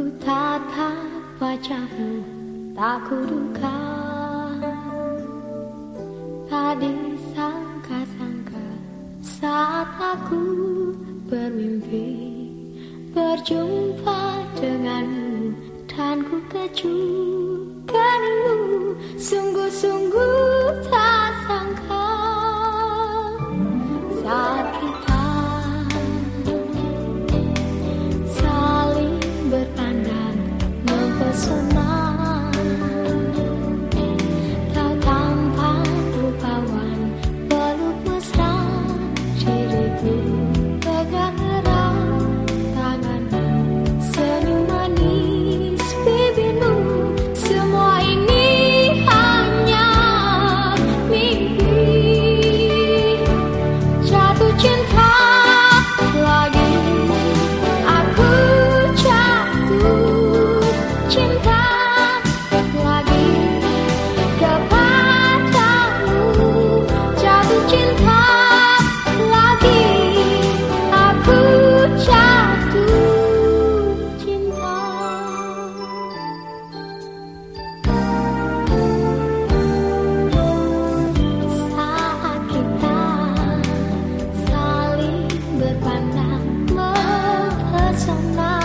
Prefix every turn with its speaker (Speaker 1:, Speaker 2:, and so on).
Speaker 1: ku tatap wajahmu tak kuduga Tadi sangka-sangka saat aku bermimpi Berjumpa denganmu dan ku kejutkanmu Sungguh-sungguh tak 像那